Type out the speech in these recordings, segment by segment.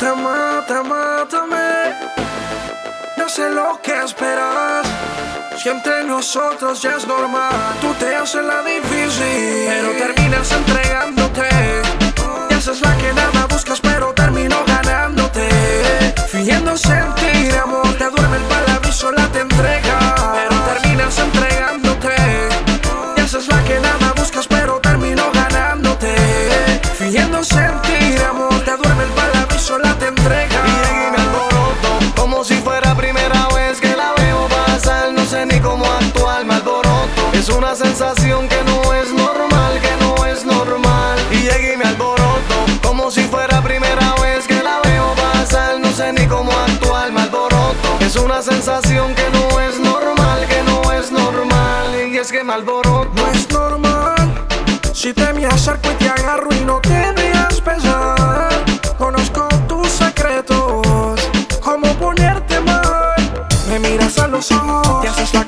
Te mata, mátame. No sé lo que esperas. Si entre nosotros ya es normal, tú te haces la difícil, pero terminas entregándote. Y haces la que nada buscas, pero termino ganándote. Fingiéndose sensación que no es normal, que no es normal. Y llegué y me alboroto Como si fuera primera vez que la veo pasar. No sé ni cómo actuar, me alboroto. Es una sensación que no es normal, que no es normal. Y es que me alboroto. No es normal. Si te me acerco y te agarro y no te dejas pesar. Conozco tus secretos, cómo ponerte mal. Me miras a los ojos, te haces la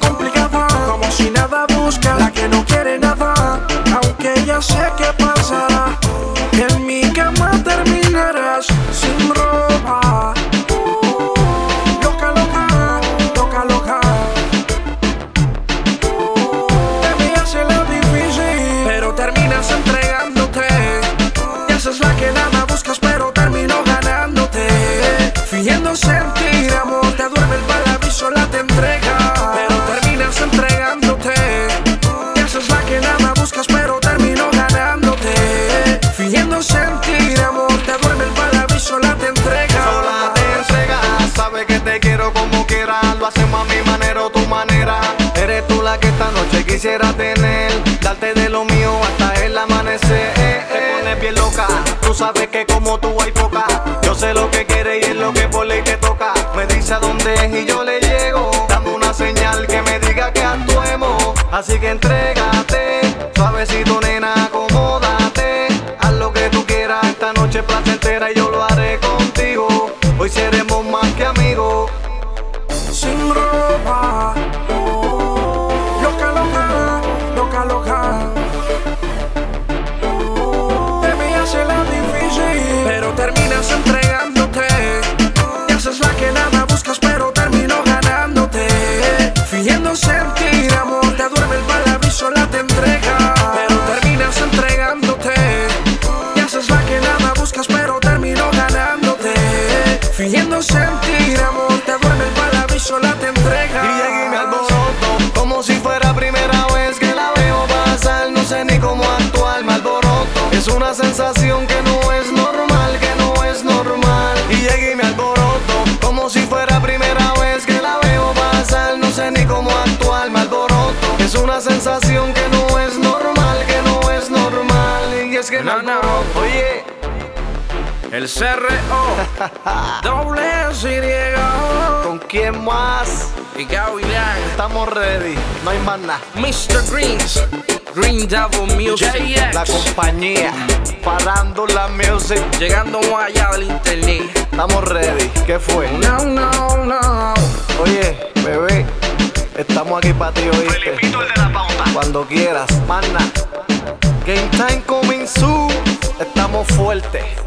que nada buscas, pero termino ganándote. Fingiendo sentir amor, te duerme el palabra y sola te entrega. Pero terminas entregándote. Y haces la que nada buscas, pero termino ganándote. Fingiendo sentir amor, te duerme el palabra y sola te entrega. sola te entregas Sabe que te quiero como quiera Lo hacemos a mi manera o tu manera Eres tú la que esta noche quisiera tener Darte de lo mío sabes que como tú hay poca. Yo sé lo que quieres y es lo que por ley te toca. Me dice a dónde es y yo le llego Dame una señal que me diga que actuemos. Así que entrégate Suavecito Fingiendo sentir amor, te duerme el palabra y sola te entrega. Pero terminas entregándote. Y haces la que nada buscas, pero termino ganándote. Fingiendo sentir amor, te duerme el palabra y sola te entrega. Y llegué me alboroto Como si fuera primera vez que la veo pasar No sé ni cómo actuar, me alboroto Es una sensación que no Es una sensación que no es normal, que no es normal Y es que No, no. alboroto Oye, El CRO, doble S ¿con quién más? y Gaby Lang, Estamos ready, no hay más nada Mr. Greens, Green Devil Music, La compañía, parando la music llegando más allá del internet. Estamos ready. ¿Qué fue? No, no, no. Oye, bebé, estamos aquí para ti, oíste. Cuando quieras, mana. Game time coming soon. Estamos fuertes.